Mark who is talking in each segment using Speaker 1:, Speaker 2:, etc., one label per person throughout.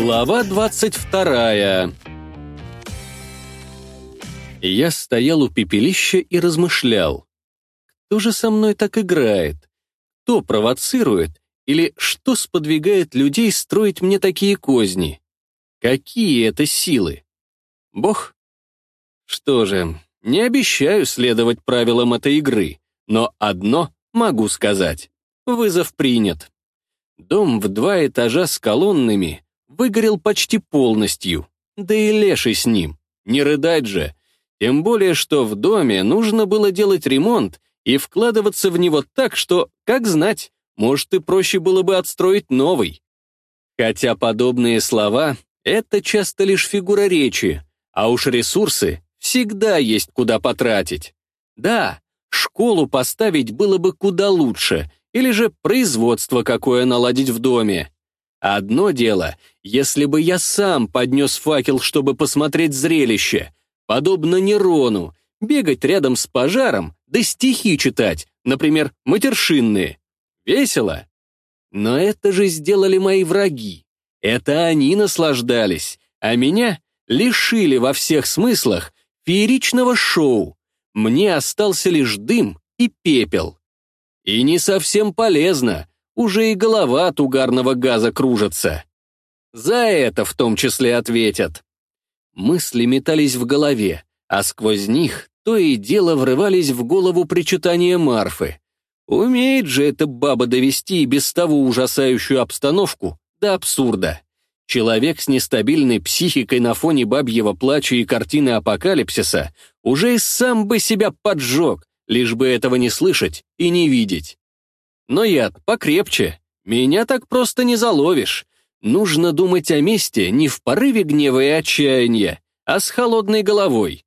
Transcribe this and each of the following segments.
Speaker 1: Глава двадцать вторая Я стоял у пепелища и размышлял. Кто же со мной так играет? Кто провоцирует? Или что сподвигает людей строить мне такие козни? Какие это силы? Бог? Что же, не обещаю следовать правилам этой игры, но одно могу сказать. Вызов принят. Дом в два этажа с колоннами выгорел почти полностью, да и леший с ним. Не рыдать же. Тем более, что в доме нужно было делать ремонт и вкладываться в него так, что, как знать, может и проще было бы отстроить новый. Хотя подобные слова — это часто лишь фигура речи, а уж ресурсы всегда есть куда потратить. Да, школу поставить было бы куда лучше, или же производство какое наладить в доме. Одно дело, если бы я сам поднес факел, чтобы посмотреть зрелище, подобно Нерону, бегать рядом с пожаром, да стихи читать, например, матершинные. Весело. Но это же сделали мои враги. Это они наслаждались, а меня лишили во всех смыслах фееричного шоу. Мне остался лишь дым и пепел. И не совсем полезно, уже и голова от угарного газа кружится. За это в том числе ответят. Мысли метались в голове, а сквозь них то и дело врывались в голову причитания Марфы. Умеет же эта баба довести и без того ужасающую обстановку до абсурда. Человек с нестабильной психикой на фоне бабьего плача и картины апокалипсиса уже и сам бы себя поджег, лишь бы этого не слышать и не видеть. Но яд покрепче, меня так просто не заловишь. Нужно думать о месте не в порыве гнева и отчаяния, а с холодной головой.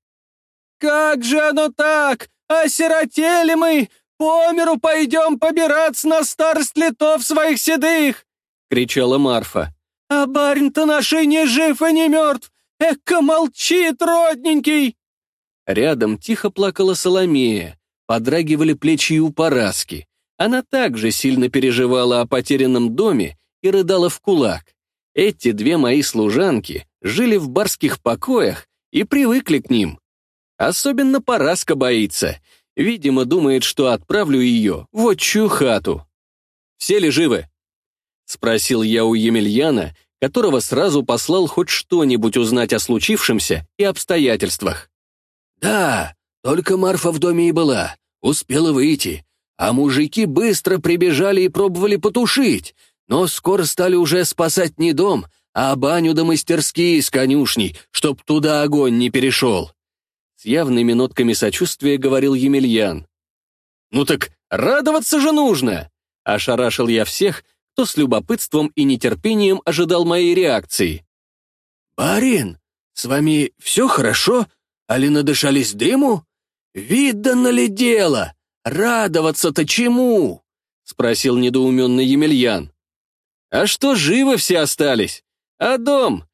Speaker 2: «Как же оно так? Осиротели мы! По миру пойдем побираться на старость летов своих седых!» — кричала Марфа. «А барин-то нашей не жив и не мертв! Эка молчит, родненький!»
Speaker 1: Рядом тихо плакала Соломея, подрагивали плечи у Параски. Она также сильно переживала о потерянном доме и рыдала в кулак. Эти две мои служанки жили в барских покоях и привыкли к ним. Особенно Параска боится. Видимо, думает, что отправлю ее в отчую хату. «Все ли живы?» — спросил я у Емельяна, которого сразу послал хоть что-нибудь узнать о случившемся и обстоятельствах.
Speaker 3: «Да, только Марфа в доме и была. Успела выйти. А мужики быстро прибежали и пробовали потушить, но скоро стали уже спасать не дом, а баню да мастерские с конюшней, чтоб туда огонь не перешел.
Speaker 1: С явными нотками сочувствия говорил Емельян. «Ну так радоваться же нужно!» Ошарашил я всех, кто с любопытством и нетерпением ожидал моей реакции.
Speaker 3: «Барин, с вами все хорошо? Али надышались дыму? Видно ли дело? Радоваться-то чему?» — спросил недоуменный Емельян.
Speaker 1: «А что, живы все остались? А дом?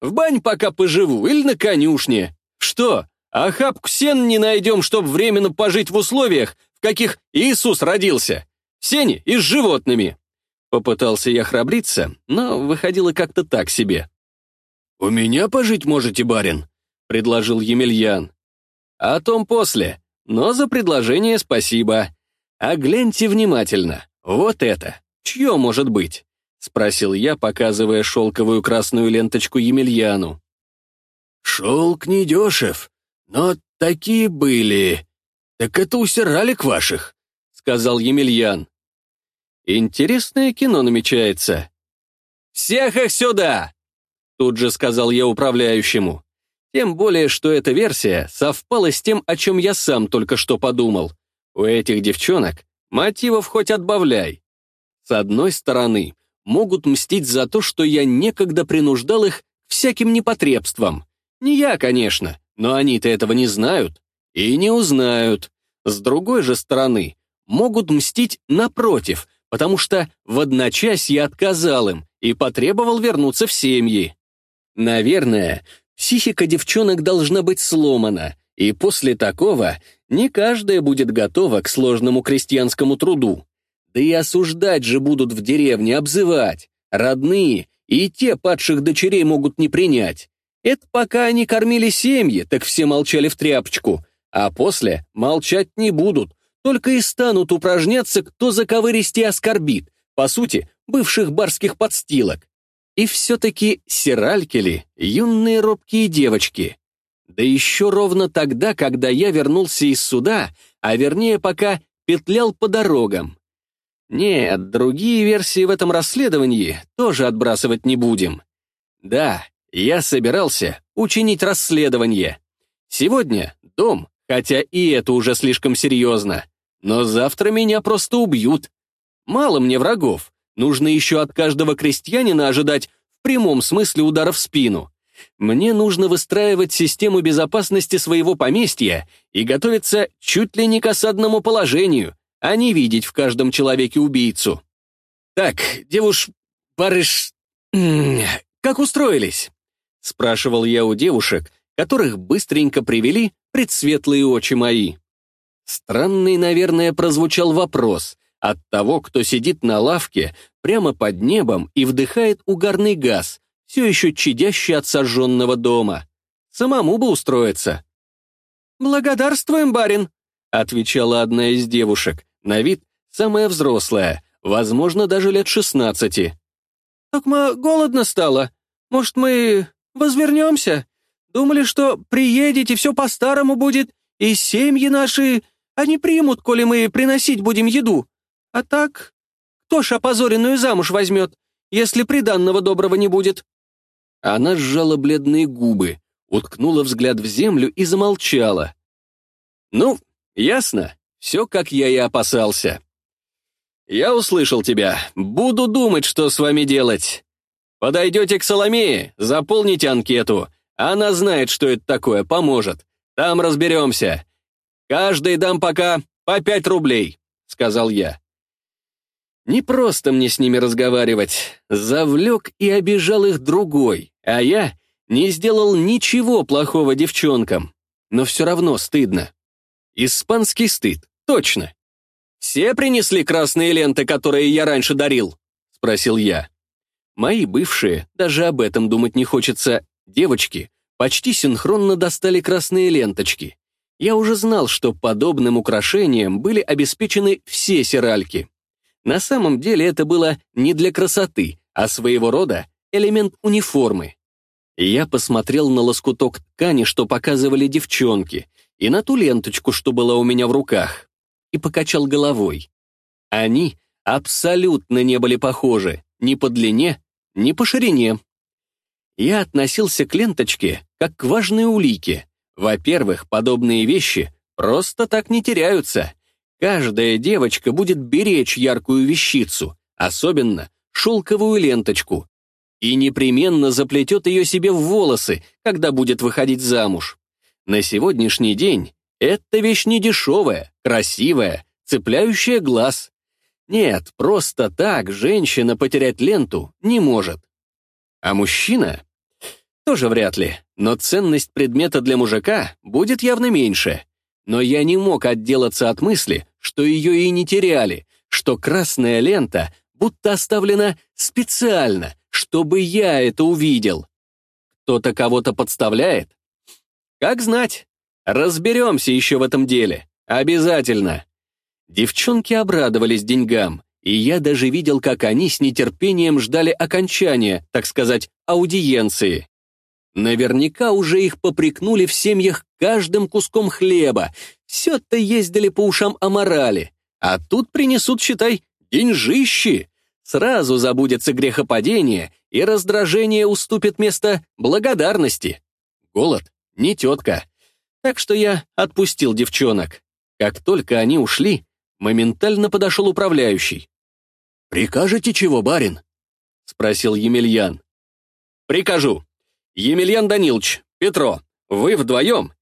Speaker 1: В бань пока поживу или на конюшне. Что, а хапку сен не найдем, чтобы временно пожить в условиях, в каких Иисус родился. Сене и с животными. Попытался я храбриться, но выходило как-то так себе.
Speaker 3: «У меня пожить можете, барин?» — предложил Емельян.
Speaker 1: «О том после, но за предложение спасибо. А гляньте внимательно, вот это, чье может быть?» — спросил я, показывая шелковую красную ленточку Емельяну.
Speaker 3: «Шелк недешев, «Но такие были. Так это усиралик ваших», — сказал Емельян.
Speaker 1: «Интересное кино намечается». «Всех их сюда!» — тут же сказал я управляющему. Тем более, что эта версия совпала с тем, о чем я сам только что подумал. У этих девчонок мотивов хоть отбавляй. С одной стороны, могут мстить за то, что я некогда принуждал их к всяким непотребствам. Не я, конечно, но они-то этого не знают и не узнают. С другой же стороны, могут мстить напротив, потому что в одночасье отказал им и потребовал вернуться в семьи. Наверное, психика девчонок должна быть сломана, и после такого не каждая будет готова к сложному крестьянскому труду. Да и осуждать же будут в деревне, обзывать. Родные и те падших дочерей могут не принять. Это пока они кормили семьи, так все молчали в тряпочку, а после молчать не будут, только и станут упражняться, кто заковыристи оскорбит, по сути, бывших барских подстилок. И все-таки сиральки ли, юные робкие девочки. Да еще ровно тогда, когда я вернулся из суда, а вернее пока петлял по дорогам. Нет, другие версии в этом расследовании тоже отбрасывать не будем. Да, я собирался учинить расследование. Сегодня дом, хотя и это уже слишком серьезно. Но завтра меня просто убьют. Мало мне врагов. Нужно еще от каждого крестьянина ожидать в прямом смысле удара в спину. Мне нужно выстраивать систему безопасности своего поместья и готовиться чуть ли не к осадному положению, а не видеть в каждом человеке убийцу. «Так, девуш... барыш... как устроились?» — спрашивал я у девушек, которых быстренько привели предсветлые очи мои. Странный, наверное, прозвучал вопрос от того, кто сидит на лавке прямо под небом и вдыхает угарный газ, все еще чадящий от сожженного дома. Самому бы устроиться.
Speaker 2: «Благодарствуем, барин», —
Speaker 1: отвечала одна из девушек, на вид самая взрослая, возможно, даже лет шестнадцати.
Speaker 2: «Так мы голодно стало. Может, мы возвернемся? Думали, что приедете, все по-старому будет, и семьи наши они примут, коли мы приносить будем еду. А так, кто ж опозоренную замуж возьмет, если приданного доброго не будет?»
Speaker 1: Она сжала бледные губы, уткнула взгляд в землю и замолчала. «Ну, ясно, все, как я и опасался. Я услышал тебя, буду думать, что с вами делать. Подойдете к Соломее, заполните анкету, она знает, что это такое, поможет. Там разберемся. «Каждый дам пока по пять рублей», — сказал я. Не просто мне с ними разговаривать. Завлек и обижал их другой, а я не сделал ничего плохого девчонкам. Но все равно стыдно. Испанский стыд, точно. «Все принесли красные ленты, которые я раньше дарил?» — спросил я. Мои бывшие, даже об этом думать не хочется, девочки, почти синхронно достали красные ленточки я уже знал, что подобным украшением были обеспечены все сиральки. На самом деле это было не для красоты, а своего рода элемент униформы. Я посмотрел на лоскуток ткани, что показывали девчонки, и на ту ленточку, что была у меня в руках, и покачал головой. Они абсолютно не были похожи ни по длине, ни по ширине. Я относился к ленточке как к важной улике, во-первых, подобные вещи просто так не теряются. Каждая девочка будет беречь яркую вещицу, особенно шелковую ленточку, и непременно заплетет ее себе в волосы, когда будет выходить замуж. На сегодняшний день эта вещь не дешевая, красивая, цепляющая глаз. Нет, просто так женщина потерять ленту не может. А мужчина тоже вряд ли, но ценность предмета для мужика будет явно меньше. Но я не мог отделаться от мысли, что ее и не теряли, что красная лента будто оставлена специально, чтобы я это увидел. Кто-то кого-то подставляет? Как знать. Разберемся еще в этом деле. Обязательно. Девчонки обрадовались деньгам, и я даже видел, как они с нетерпением ждали окончания, так сказать, аудиенции. Наверняка уже их попрекнули в семьях каждым куском хлеба. Все-то ездили по ушам о морали. А тут принесут, считай, деньжищи. Сразу забудется грехопадение, и раздражение уступит место благодарности. Голод не тетка. Так что я отпустил девчонок. Как только они ушли, моментально подошел управляющий. «Прикажете чего, барин?» — спросил Емельян. «Прикажу», «Емельян Данилович, Петро, вы вдвоем?»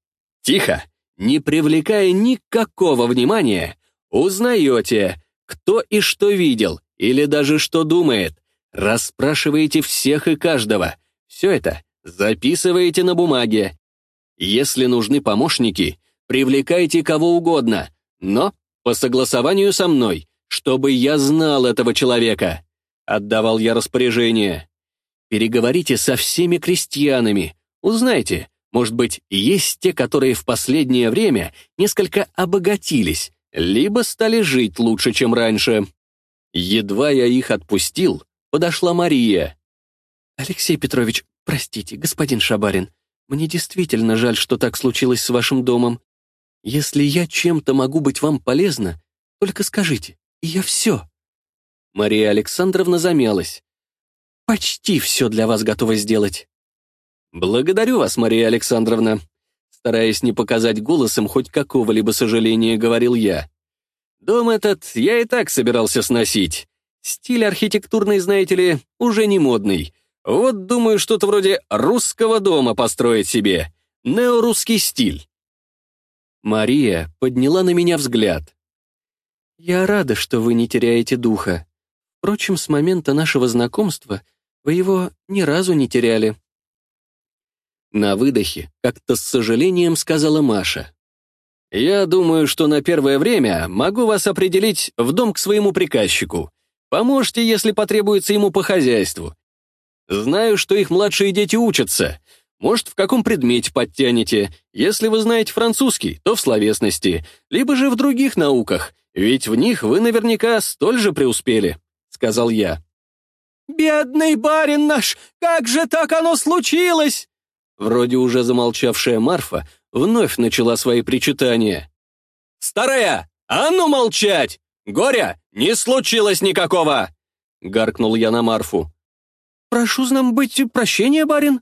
Speaker 1: «Тихо, не привлекая никакого внимания, узнаете, кто и что видел, или даже что думает, расспрашиваете всех и каждого. Все это записываете на бумаге. Если нужны помощники, привлекайте кого угодно, но по согласованию со мной, чтобы я знал этого человека», — отдавал я распоряжение. Переговорите со всеми крестьянами. Узнайте, может быть, есть те, которые в последнее время несколько обогатились, либо стали жить лучше, чем раньше. Едва я их отпустил, подошла Мария.
Speaker 2: «Алексей Петрович, простите, господин Шабарин, мне действительно жаль, что так случилось с вашим домом. Если я чем-то могу быть вам полезна, только скажите, и я все».
Speaker 1: Мария Александровна замялась.
Speaker 2: «Почти все для вас готова сделать».
Speaker 1: «Благодарю вас, Мария Александровна», стараясь не показать голосом хоть какого-либо сожаления, говорил я. «Дом этот я и так собирался сносить. Стиль архитектурный, знаете ли, уже не модный. Вот думаю, что-то вроде русского дома построить себе. Неорусский стиль».
Speaker 2: Мария подняла на меня взгляд. «Я рада, что вы не теряете духа. Впрочем, с момента нашего знакомства вы его ни разу не теряли».
Speaker 1: На выдохе как-то с сожалением сказала Маша. «Я думаю, что на первое время могу вас определить в дом к своему приказчику. Поможете, если потребуется ему по хозяйству. Знаю, что их младшие дети учатся. Может, в каком предмете подтянете. Если вы знаете французский, то в словесности, либо же в других науках, ведь в них вы наверняка столь же преуспели», — сказал я.
Speaker 2: «Бедный барин наш, как же так оно случилось?»
Speaker 1: Вроде уже замолчавшая Марфа вновь начала свои причитания. «Старая, а ну молчать! Горя не случилось никакого!» Гаркнул я на Марфу.
Speaker 2: «Прошу нам быть прощения, барин»,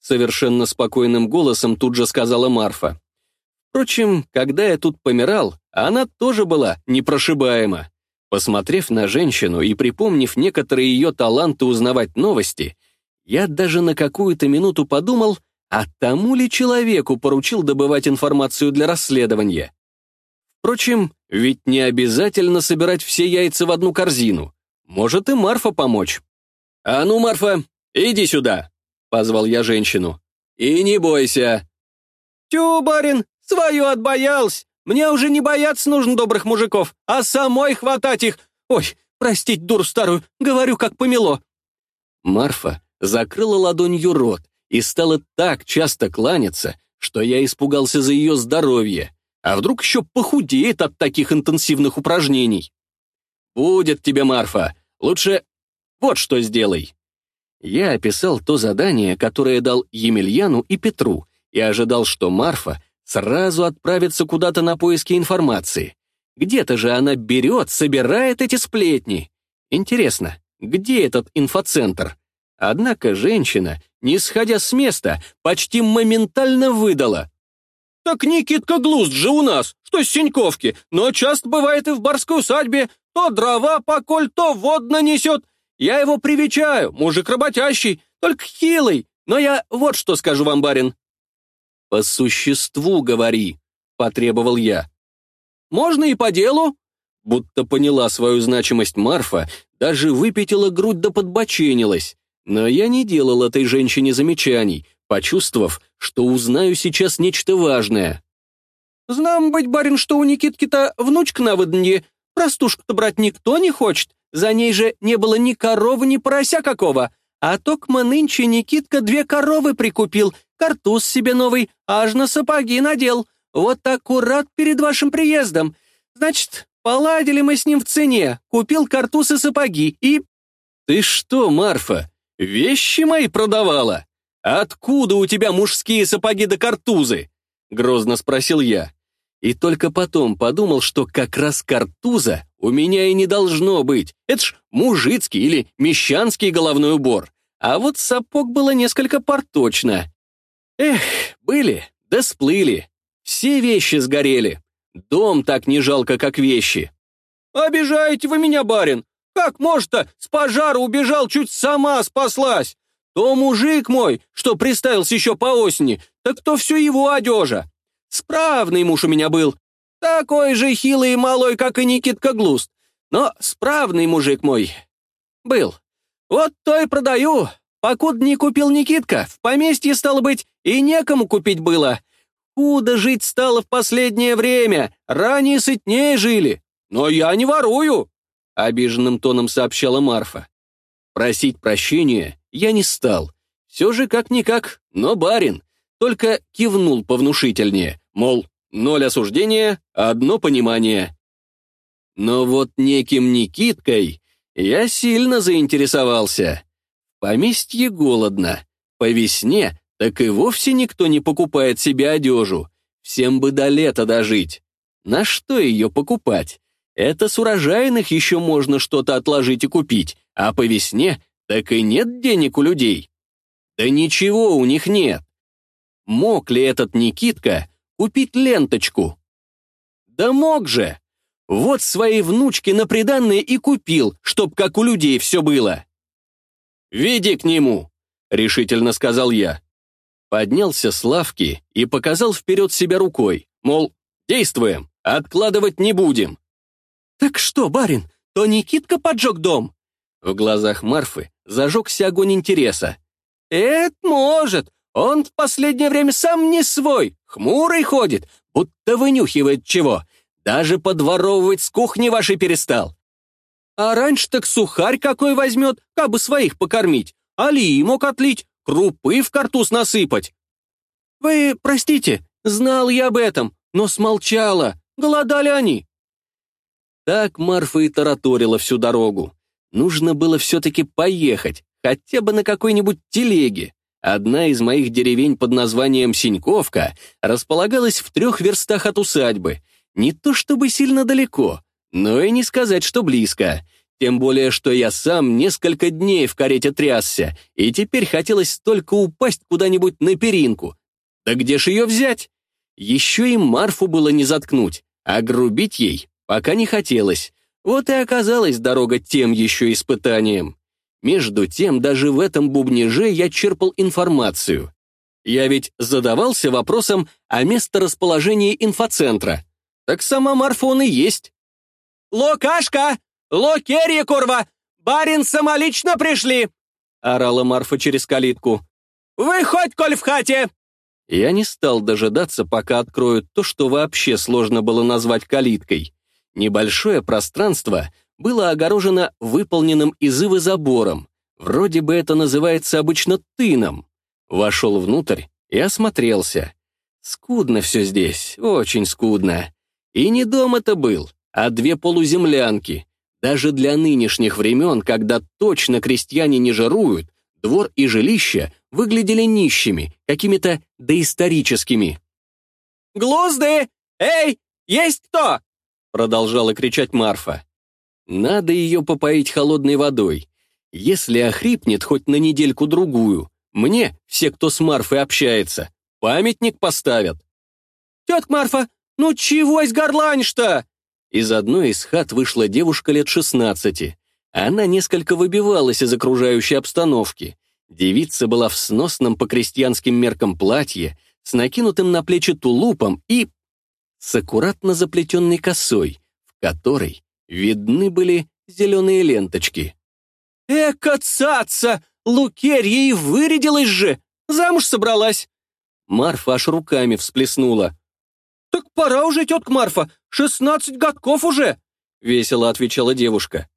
Speaker 1: совершенно спокойным голосом тут же сказала Марфа. Впрочем, когда я тут помирал, она тоже была непрошибаема. Посмотрев на женщину и припомнив некоторые ее таланты узнавать новости, я даже на какую-то минуту подумал, а тому ли человеку поручил добывать информацию для расследования? Впрочем, ведь не обязательно собирать все яйца в одну корзину. Может и Марфа помочь. «А ну, Марфа, иди сюда!» — позвал я женщину. «И не бойся!»
Speaker 2: «Тю, барин, свою отбоялся! Мне уже не бояться нужно добрых мужиков, а самой хватать их! Ой, простить дур старую, говорю, как помело!»
Speaker 1: Марфа закрыла ладонью рот, и стала так часто кланяться, что я испугался за ее здоровье. А вдруг еще похудеет от таких интенсивных упражнений? Будет тебе, Марфа. Лучше вот что сделай. Я описал то задание, которое дал Емельяну и Петру, и ожидал, что Марфа сразу отправится куда-то на поиски информации. Где-то же она берет, собирает эти сплетни. Интересно, где этот инфоцентр? Однако женщина, не сходя с места, почти моментально выдала. «Так Никитка Глуст же у нас, что с Синьковки, но часто бывает и в барской усадьбе, то дрова поколь, то водно несет. Я его привечаю, мужик работящий, только хилый, но я вот что скажу вам, барин». «По существу говори», — потребовал я. «Можно и по делу?» Будто поняла свою значимость Марфа, даже выпятила грудь да подбоченилась. Но я не делал этой женщине замечаний, почувствовав, что узнаю сейчас нечто важное.
Speaker 2: «Знам быть, барин, что у Никитки-то внучка на выданье. Простушку-то брать никто не хочет. За ней же не было ни коровы, ни порося какого. А токма нынче Никитка две коровы прикупил, картуз себе новый, аж на сапоги надел. Вот аккурат перед вашим приездом. Значит, поладили мы с ним в цене, купил картуз и сапоги, и...»
Speaker 1: «Ты что, Марфа, «Вещи мои продавала? Откуда у тебя мужские сапоги да картузы?» — грозно спросил я. И только потом подумал, что как раз картуза у меня и не должно быть. Это ж мужицкий или мещанский головной убор. А вот сапог было несколько порточно. Эх, были, да сплыли. Все вещи сгорели. Дом так не жалко, как вещи.
Speaker 2: «Обижаете вы меня, барин! Как может-то с пожара убежал, чуть сама спаслась? То мужик мой, что приставился еще по осени, так то все его одежа. Справный муж у меня был. Такой же хилый и малой, как и Никитка Глуст. Но справный мужик мой был. Вот то и продаю. Покуда не купил Никитка, в поместье, стало быть, и некому купить было. Худо жить стало в последнее время, ранее сытнее жили. Но я не ворую.
Speaker 1: — обиженным тоном сообщала Марфа. Просить прощения я не стал. Все же как-никак, но барин. Только кивнул повнушительнее, мол, ноль осуждения, одно понимание. Но вот неким Никиткой я сильно заинтересовался. Поместье голодно. По весне так и вовсе никто не покупает себе одежу. Всем бы до лета дожить. На что ее покупать? Это с урожайных еще можно что-то отложить и купить, а по весне так и нет денег у людей. Да ничего у них нет. Мог ли этот Никитка купить ленточку? Да мог же. Вот своей внучке на приданное и купил, чтоб как у людей все было. «Веди к нему», — решительно сказал я. Поднялся с лавки и показал вперед себя рукой, мол, действуем, откладывать не будем.
Speaker 2: «Так что, барин, то Никитка поджег дом?»
Speaker 1: В глазах Марфы зажегся огонь интереса.
Speaker 2: «Это может. Он в последнее время сам не свой, хмурый ходит, будто вынюхивает чего. Даже подворовывать с кухни вашей перестал. А раньше так сухарь какой возьмет, как бы своих покормить, али мог отлить, крупы в картуз насыпать. Вы, простите, знал я об этом, но смолчала, голодали они.
Speaker 1: Так Марфа и тараторила всю дорогу. Нужно было все-таки поехать, хотя бы на какой-нибудь телеге. Одна из моих деревень под названием Синьковка располагалась в трех верстах от усадьбы, не то чтобы сильно далеко, но и не сказать, что близко. Тем более, что я сам несколько дней в карете трясся, и теперь хотелось только упасть куда-нибудь на перинку. Да где ж ее взять? Еще и Марфу было не заткнуть, а грубить ей пока не хотелось. Вот и оказалась дорога тем еще испытанием. Между тем, даже в этом бубниже я черпал информацию. Я ведь задавался вопросом о месторасположении инфоцентра. Так сама Марфа он и есть.
Speaker 2: «Лукашка! Лукерья, курва! Барин самолично пришли!» — орала Марфа через калитку. «Выходь, коль в хате!»
Speaker 1: Я не стал дожидаться, пока откроют то, что вообще сложно было назвать калиткой. Небольшое пространство было огорожено выполненным из ивы забором. Вроде бы это называется обычно тыном. Вошел внутрь и осмотрелся. Скудно все здесь, очень скудно. И не дом это был, а две полуземлянки. Даже для нынешних времен, когда точно крестьяне не жаруют, двор и жилище выглядели нищими, какими-то доисторическими.
Speaker 2: «Глузды! Эй, есть кто?»
Speaker 1: продолжала кричать Марфа. Надо ее попоить холодной водой. Если охрипнет хоть на недельку-другую, мне, все, кто с Марфой общается, памятник поставят.
Speaker 2: «Тетка Марфа, ну чего из горланишь-то?»
Speaker 1: Из одной из хат вышла девушка лет шестнадцати. Она несколько выбивалась из окружающей обстановки. Девица была в сносном по крестьянским меркам платье, с накинутым на плечи тулупом и с аккуратно заплетенной косой, в которой видны были зеленые ленточки.
Speaker 2: «Эка цаца! Лукерья и вырядилась же! Замуж собралась!»
Speaker 1: Марфа аж руками всплеснула.
Speaker 2: «Так пора уже, тетка Марфа, шестнадцать годков уже!» — весело отвечала девушка.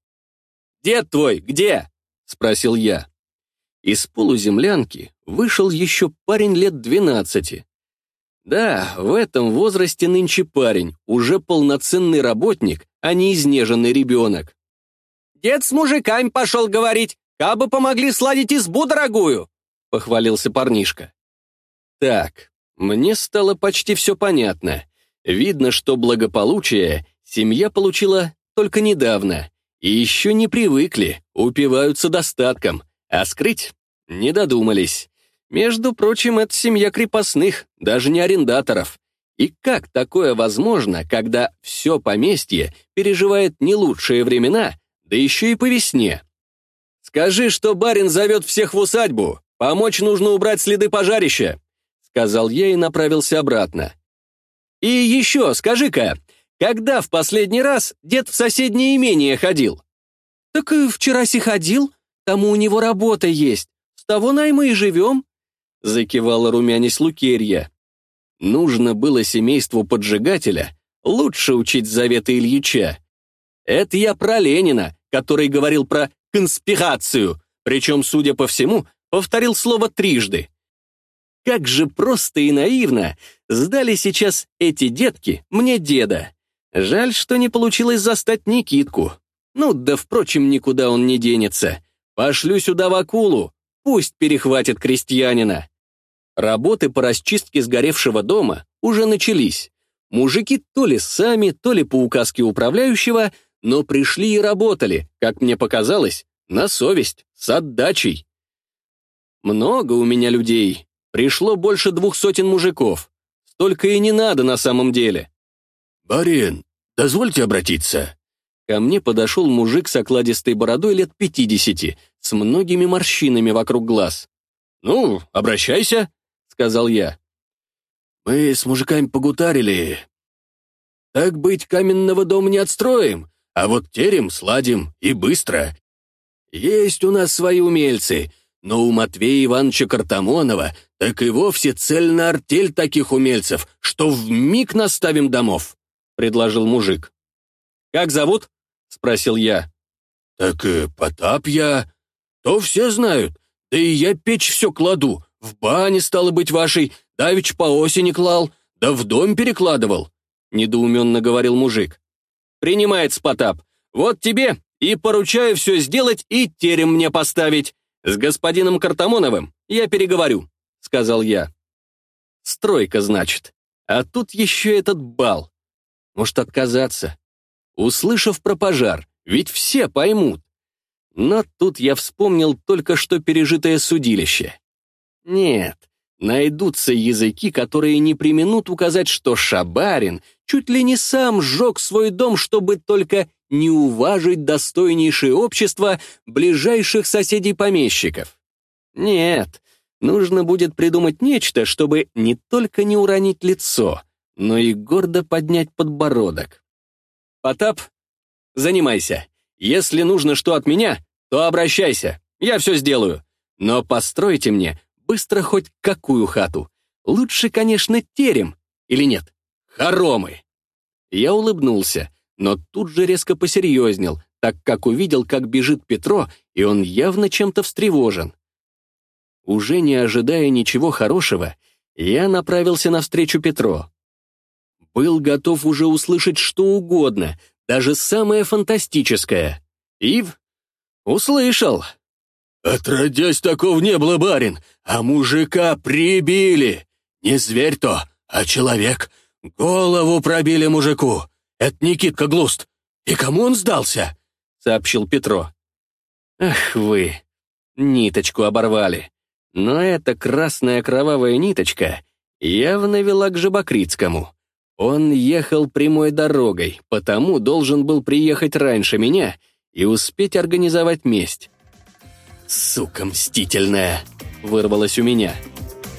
Speaker 1: «Дед твой где?» — спросил я. Из полуземлянки вышел еще парень лет двенадцати, да, в этом возрасте нынче парень, уже полноценный работник, а не изнеженный ребенок.
Speaker 2: «Дед с мужиками пошел говорить, кабы помогли сладить избу дорогую», — похвалился парнишка.
Speaker 1: Так, мне стало почти все понятно. Видно, что благополучие семья получила только недавно. И еще не привыкли, упиваются достатком, а скрыть не додумались. Между прочим, это семья крепостных, даже не арендаторов. И как такое возможно, когда все поместье переживает не лучшие времена, да еще и по весне? «Скажи, что барин зовет всех в усадьбу. Помочь нужно убрать следы пожарища», — сказал я и направился обратно. «И еще, скажи-ка, когда в последний раз дед в соседнее имение ходил?»
Speaker 2: «Так и вчера си ходил, тому у него работа есть. С того найма и живем»,
Speaker 1: закивала румянись Лукерья. Нужно было семейству поджигателя лучше учить заветы Ильича. Это я про Ленина, который говорил про конспирацию, Причем, судя по всему, повторил слово трижды. Как же просто и наивно сдали сейчас эти детки мне деда. Жаль, что не получилось застать Никитку. Ну, да, впрочем, никуда он не денется. Пошлю сюда в акулу, пусть перехватит крестьянина. Работы по расчистке сгоревшего дома уже начались. Мужики то ли сами, то ли по указке управляющего, но пришли и работали, как мне показалось, на совесть, с отдачей. Много у меня людей. Пришло больше двух сотен мужиков. Столько и не надо на самом деле.
Speaker 3: «Барин, дозвольте обратиться».
Speaker 1: Ко мне подошел мужик с окладистой бородой лет пятидесяти, с многими морщинами вокруг глаз. «Ну, обращайся», — сказал я.
Speaker 3: «Мы с мужиками погутарили. Так быть, каменного дома не отстроим, а вот терем сладим и быстро. Есть у нас свои умельцы, но у Матвея Ивановича Картамонова так и вовсе цельная артель таких умельцев, что в миг наставим домов», — предложил мужик.
Speaker 1: «Как зовут?» — спросил я.
Speaker 3: «Так и Потап я. То все знают. Да и я печь все кладу. В бане, стало быть, вашей, давич по осени клал, да в дом перекладывал», — недоуменно говорил мужик.
Speaker 1: «Принимается, Потап. Вот тебе и поручаю все сделать и терем мне поставить. С господином Картамоновым я переговорю», — сказал я. «Стройка, значит. А тут еще этот бал. Может, отказаться? услышав про пожар, ведь все поймут. Но тут я вспомнил только что пережитое судилище. Нет, найдутся языки, которые не применут указать, что Шабарин чуть ли не сам сжег свой дом, чтобы только не уважить достойнейшее общество ближайших соседей-помещиков. Нет, нужно будет придумать нечто, чтобы не только не уронить лицо, но и гордо поднять подбородок. «Потап, занимайся. Если нужно что от меня, то обращайся, я все сделаю. Но постройте мне быстро хоть какую хату. Лучше, конечно, терем, или нет, хоромы». Я улыбнулся, но тут же резко посерьезнел, так как увидел, как бежит Петро, и он явно чем-то встревожен. Уже не ожидая ничего хорошего, я направился навстречу Петро был готов уже услышать что угодно, даже самое фантастическое. Ив услышал.
Speaker 3: «Отродясь, такого не было, барин, а мужика прибили. Не зверь то, а человек. Голову пробили мужику. Это Никитка Глуст. И кому он сдался?» — сообщил Петро.
Speaker 1: «Ах вы, ниточку оборвали. Но эта красная кровавая ниточка явно вела к Жабокритскому. Он ехал прямой дорогой, потому должен был приехать раньше меня и успеть организовать месть. «Сука мстительная!» — вырвалось у меня.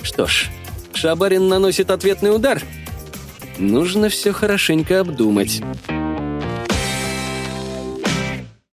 Speaker 1: Что ж, Шабарин наносит ответный удар. Нужно все хорошенько обдумать.